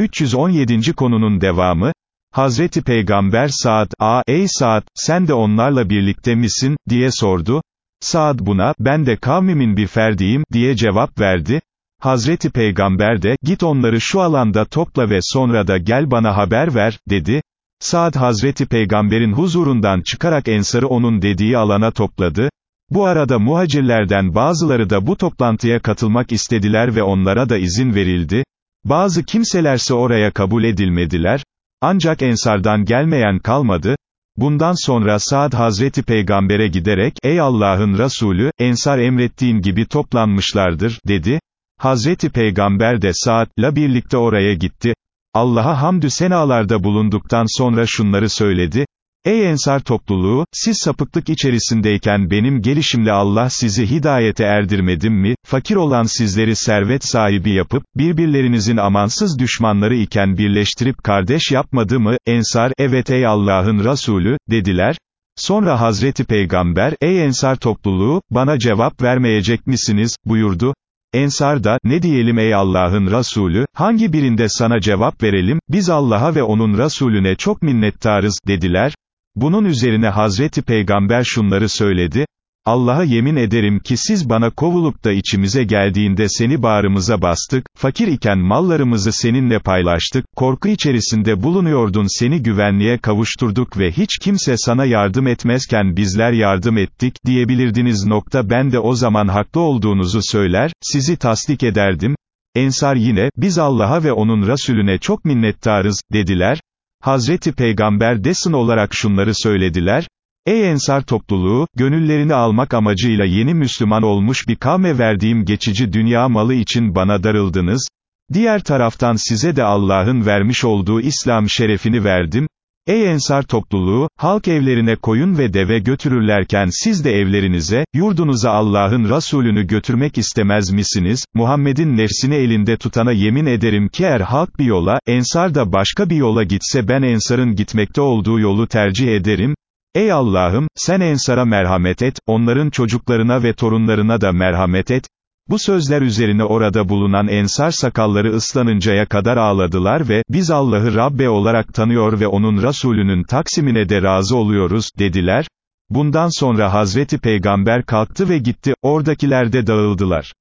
317. konunun devamı, Hazreti Peygamber Saad, a, ey Saad, sen de onlarla birlikte misin, diye sordu. Saad buna, ben de kavmimin bir ferdiyim, diye cevap verdi. Hazreti Peygamber de, git onları şu alanda topla ve sonra da gel bana haber ver, dedi. Saad Hazreti Peygamber'in huzurundan çıkarak Ensar'ı onun dediği alana topladı. Bu arada muhacirlerden bazıları da bu toplantıya katılmak istediler ve onlara da izin verildi. Bazı kimselerse oraya kabul edilmediler. Ancak Ensardan gelmeyen kalmadı. Bundan sonra Saad Hazreti Peygamber'e giderek, ey Allah'ın Resulü, Ensar emrettiğin gibi toplanmışlardır, dedi. Hazreti Peygamber de Saad'la birlikte oraya gitti. Allah'a hamdü senalarda bulunduktan sonra şunları söyledi, Ey Ensar topluluğu, siz sapıklık içerisindeyken benim gelişimle Allah sizi hidayete erdirmedim mi, fakir olan sizleri servet sahibi yapıp, birbirlerinizin amansız düşmanları iken birleştirip kardeş yapmadı mı, Ensar, evet ey Allah'ın Resulü, dediler, Sonra Hazreti Peygamber, ey Ensar topluluğu, bana cevap vermeyecek misiniz, buyurdu. Ensar da, ne diyelim ey Allah'ın Resulü, hangi birinde sana cevap verelim, biz Allah'a ve onun Resulüne çok minnettarız, dediler. Bunun üzerine Hazreti Peygamber şunları söyledi, Allah'a yemin ederim ki siz bana kovulup da içimize geldiğinde seni bağrımıza bastık, fakir iken mallarımızı seninle paylaştık, korku içerisinde bulunuyordun seni güvenliğe kavuşturduk ve hiç kimse sana yardım etmezken bizler yardım ettik, diyebilirdiniz nokta ben de o zaman haklı olduğunuzu söyler, sizi tasdik ederdim. Ensar yine, biz Allah'a ve onun Resulüne çok minnettarız, dediler. Hazreti Peygamber desin olarak şunları söylediler, Ey Ensar topluluğu, gönüllerini almak amacıyla yeni Müslüman olmuş bir kavme verdiğim geçici dünya malı için bana darıldınız, diğer taraftan size de Allah'ın vermiş olduğu İslam şerefini verdim, Ey Ensar topluluğu, halk evlerine koyun ve deve götürürlerken siz de evlerinize, yurdunuza Allah'ın Resulünü götürmek istemez misiniz? Muhammed'in nefsini elinde tutana yemin ederim ki eğer halk bir yola, Ensar da başka bir yola gitse ben Ensar'ın gitmekte olduğu yolu tercih ederim. Ey Allah'ım, sen Ensar'a merhamet et, onların çocuklarına ve torunlarına da merhamet et, bu sözler üzerine orada bulunan ensar sakalları ıslanıncaya kadar ağladılar ve, biz Allah'ı Rabbe olarak tanıyor ve onun Resulünün taksimine de razı oluyoruz, dediler. Bundan sonra Hazreti Peygamber kalktı ve gitti, oradakiler de dağıldılar.